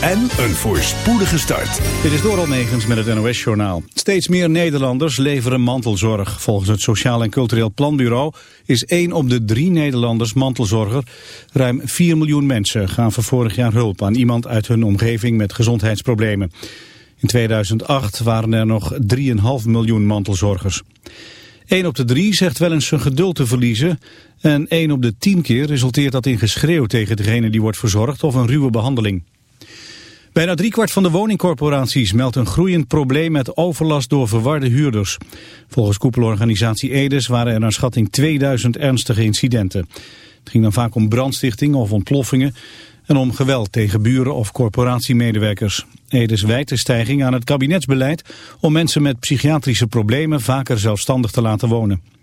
en een voorspoedige start. Dit is Doral Megens met het NOS-journaal. Steeds meer Nederlanders leveren mantelzorg. Volgens het Sociaal en Cultureel Planbureau is 1 op de 3 Nederlanders mantelzorger. Ruim 4 miljoen mensen gaven vorig jaar hulp aan iemand uit hun omgeving met gezondheidsproblemen. In 2008 waren er nog 3,5 miljoen mantelzorgers. 1 op de 3 zegt wel eens zijn geduld te verliezen en 1 op de 10 keer resulteert dat in geschreeuw tegen degene die wordt verzorgd of een ruwe behandeling. Bijna driekwart van de woningcorporaties meldt een groeiend probleem met overlast door verwarde huurders. Volgens koepelorganisatie Edes waren er naar schatting 2000 ernstige incidenten. Het ging dan vaak om brandstichting of ontploffingen en om geweld tegen buren of corporatiemedewerkers. Edes wijt de stijging aan het kabinetsbeleid om mensen met psychiatrische problemen vaker zelfstandig te laten wonen.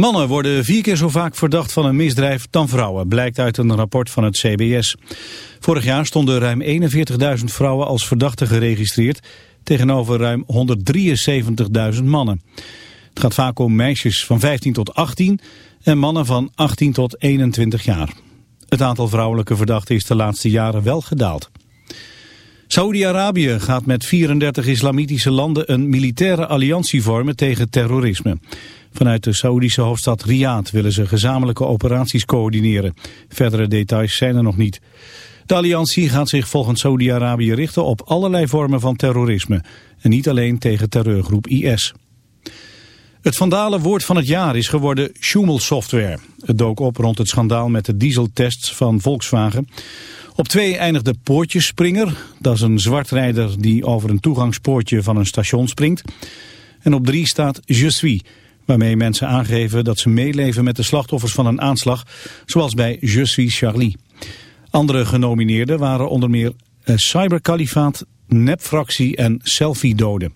Mannen worden vier keer zo vaak verdacht van een misdrijf dan vrouwen, blijkt uit een rapport van het CBS. Vorig jaar stonden ruim 41.000 vrouwen als verdachten geregistreerd, tegenover ruim 173.000 mannen. Het gaat vaak om meisjes van 15 tot 18 en mannen van 18 tot 21 jaar. Het aantal vrouwelijke verdachten is de laatste jaren wel gedaald. Saoedi-Arabië gaat met 34 islamitische landen een militaire alliantie vormen tegen terrorisme. Vanuit de Saoedische hoofdstad Riyadh willen ze gezamenlijke operaties coördineren. Verdere details zijn er nog niet. De alliantie gaat zich volgens Saudi-Arabië richten op allerlei vormen van terrorisme. En niet alleen tegen terreurgroep IS. Het vandale woord van het jaar is geworden Schumel-software. Het dook op rond het schandaal met de dieseltests van Volkswagen. Op twee eindigde Poortjesspringer. Dat is een zwartrijder die over een toegangspoortje van een station springt. En op drie staat Je suis, waarmee mensen aangeven dat ze meeleven met de slachtoffers van een aanslag, zoals bij Je suis Charlie. Andere genomineerden waren onder meer eh, cyberkalifaat, nepfractie en selfie-doden.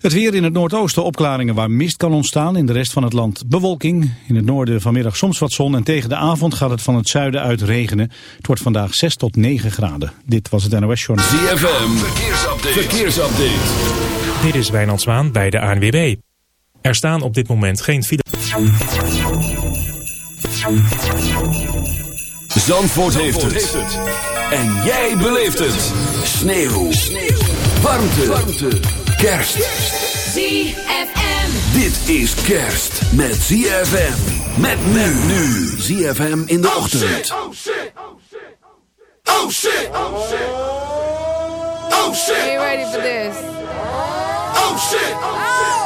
Het weer in het noordoosten opklaringen waar mist kan ontstaan. In de rest van het land bewolking. In het noorden vanmiddag soms wat zon. En tegen de avond gaat het van het zuiden uit regenen. Het wordt vandaag 6 tot 9 graden. Dit was het NOS Journal. ZFM, verkeersupdate. verkeersupdate. Dit is Wijnand Zwaan bij de ANWB. Er staan op dit moment geen file. Zandvoort, heeft, het. En jij beleeft het. Sneeuw. Sneeuw. Warmte. Warmte. Kerst. ZFM. Dit is kerst met ZFM. Met men nu. ZFM in de ochtend. Oh shit, oh shit, oh shit, oh shit, oh shit. Are you ready for this? Oh shit, Oh! It's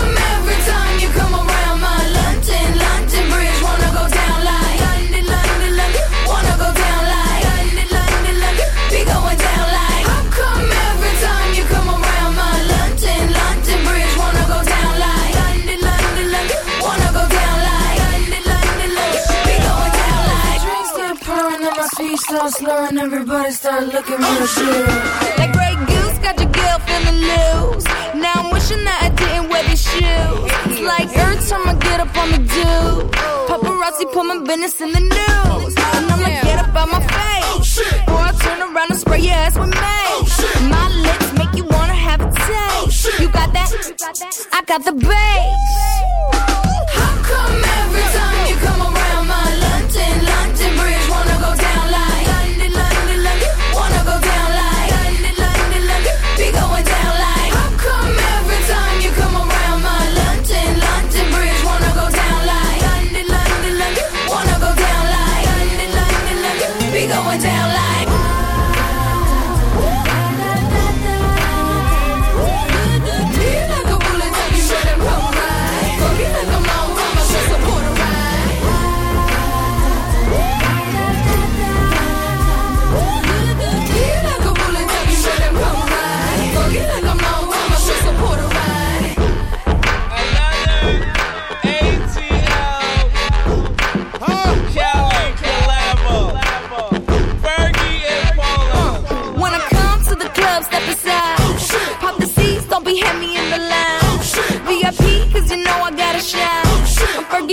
my speech starts slurring, everybody start looking real shit. Like Grey Goose, got your girl feeling loose. Now I'm wishing that I didn't wear these shoes. It's like every time I get up on the do. Paparazzi put my business in the news. And I'm like, get up out my face. Oh, or I turn around and spray your ass with mace. Oh, my lips make you wanna have a taste. Oh, you got that? I got the bass. How come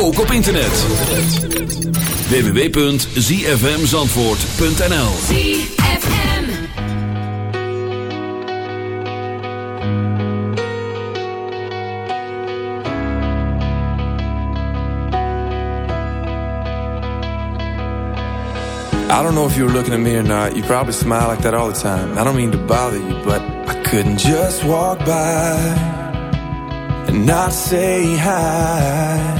Ook op internet. www.zfmzandvoort.nl ZFM. I don't know if you were looking at me or not. You probably smile like that all the time. I don't mean to bother you, but I couldn't just walk by and not say hi.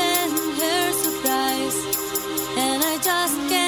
just get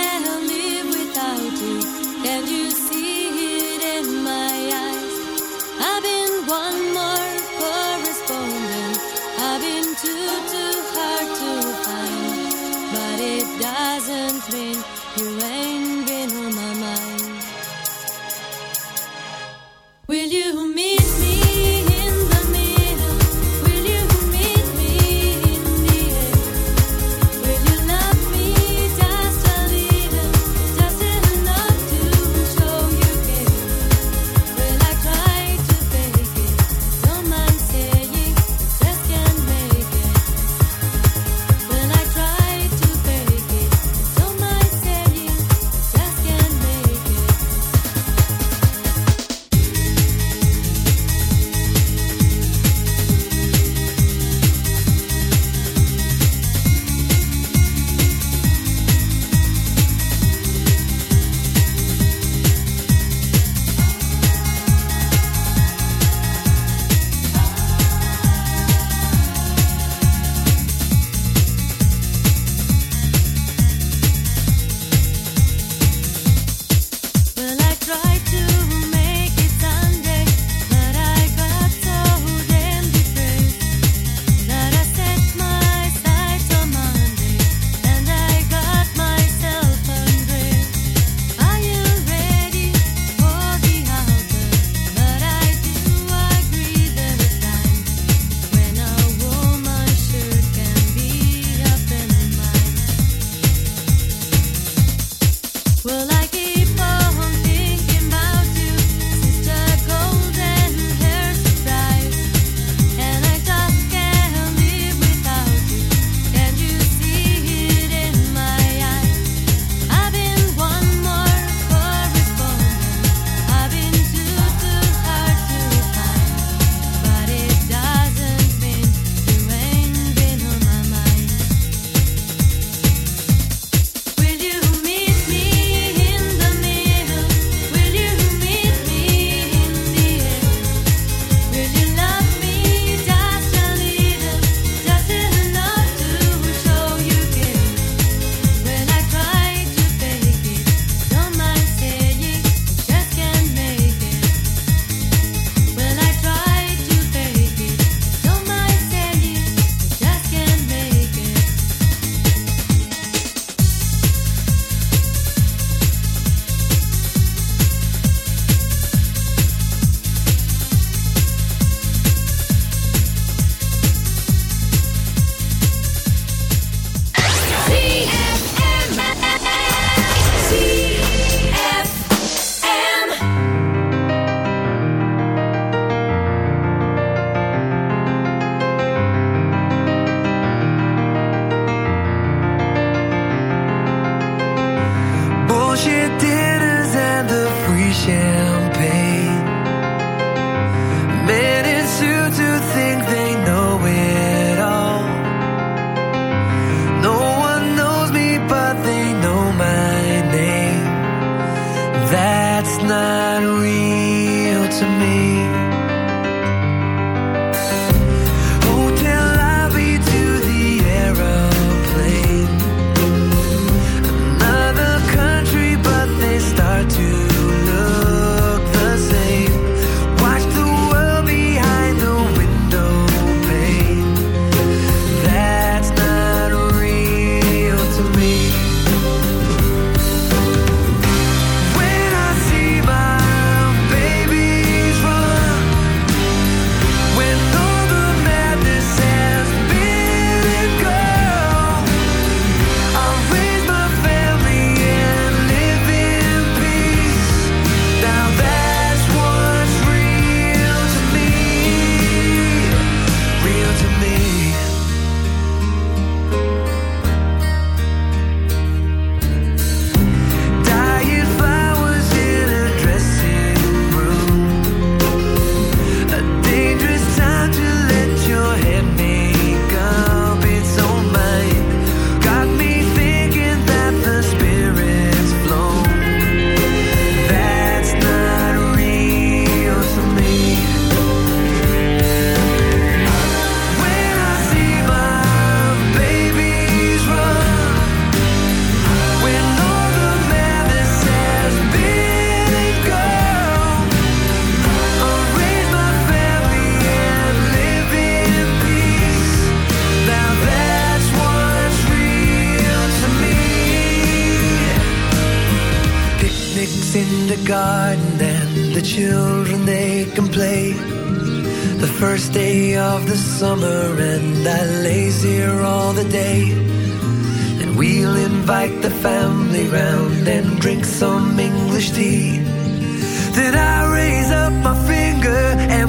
that's not real to me. that lays here all the day. And we'll invite the family round and drink some English tea. Then I raise up my finger and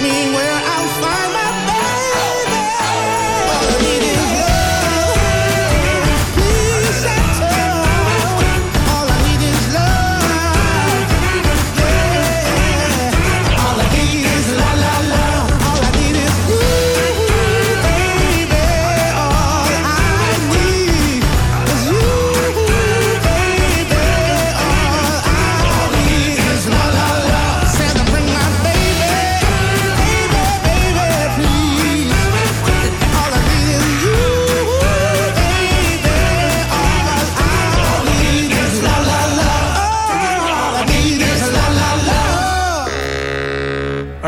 take where I'm from.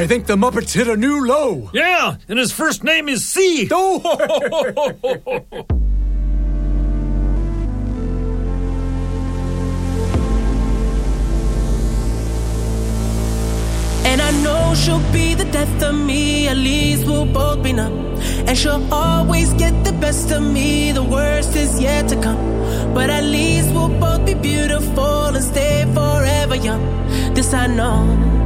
I think the Muppets hit a new low. Yeah, and his first name is C. Oh! And I know she'll be the death of me, at least we'll both be numb. And she'll always get the best of me, the worst is yet to come. But at least we'll both be beautiful and stay forever young. This I know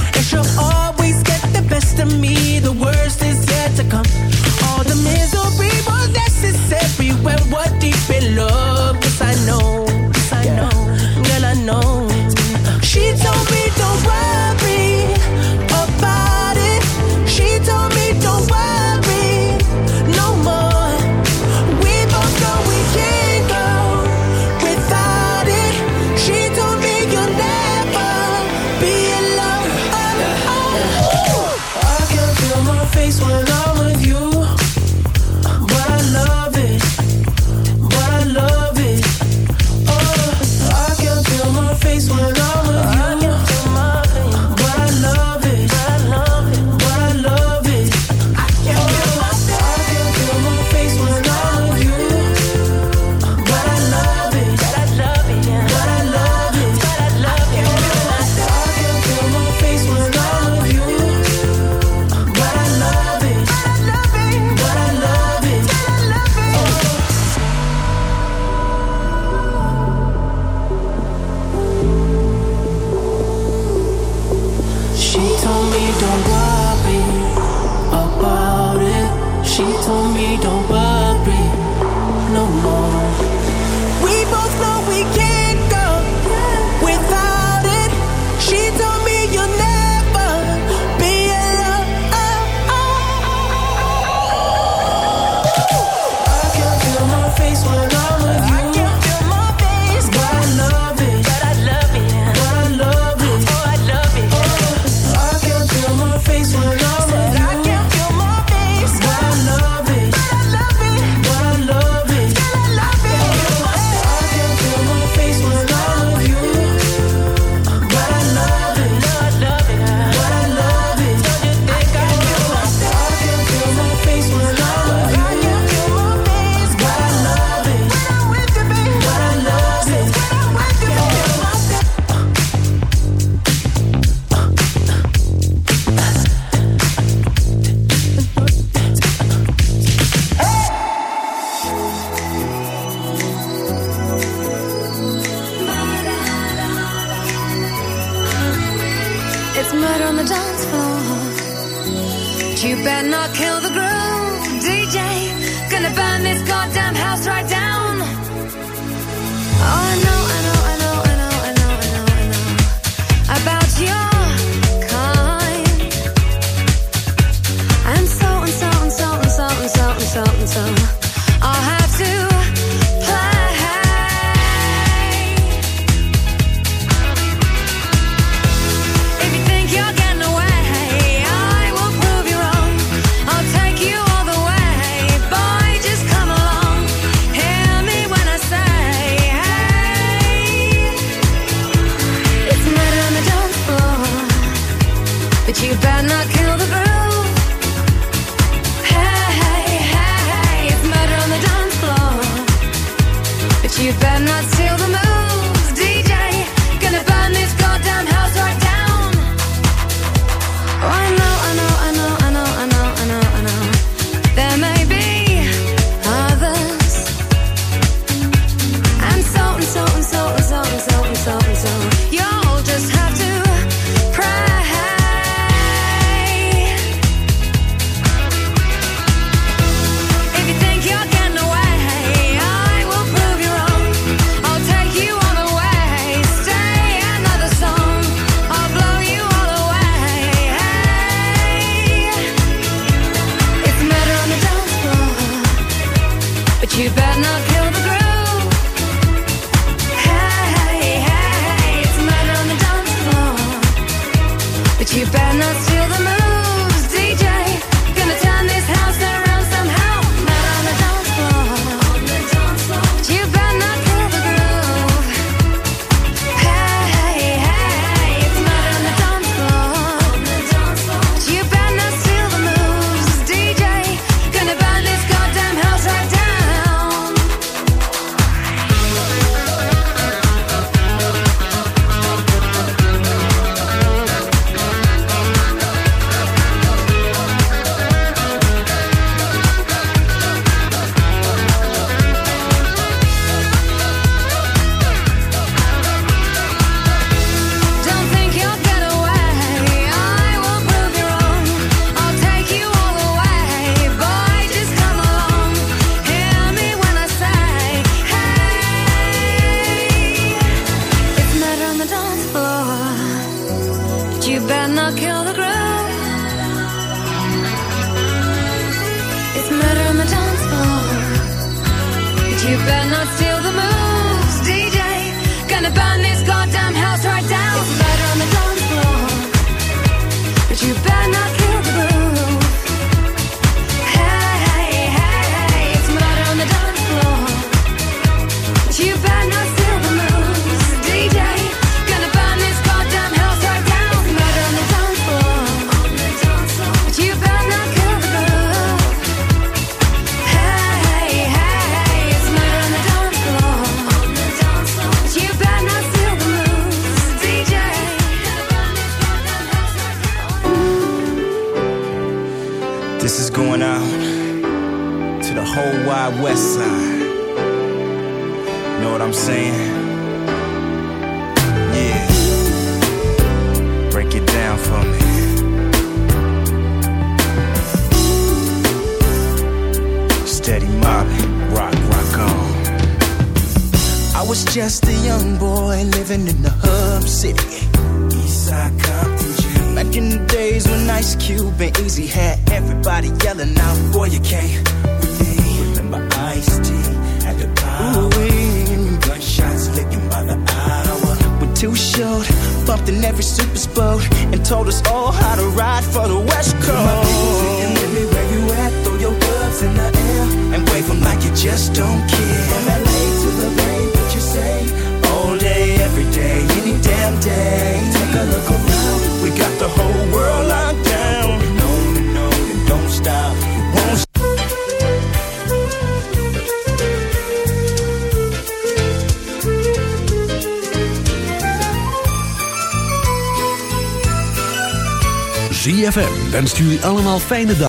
jullie allemaal fijne dag.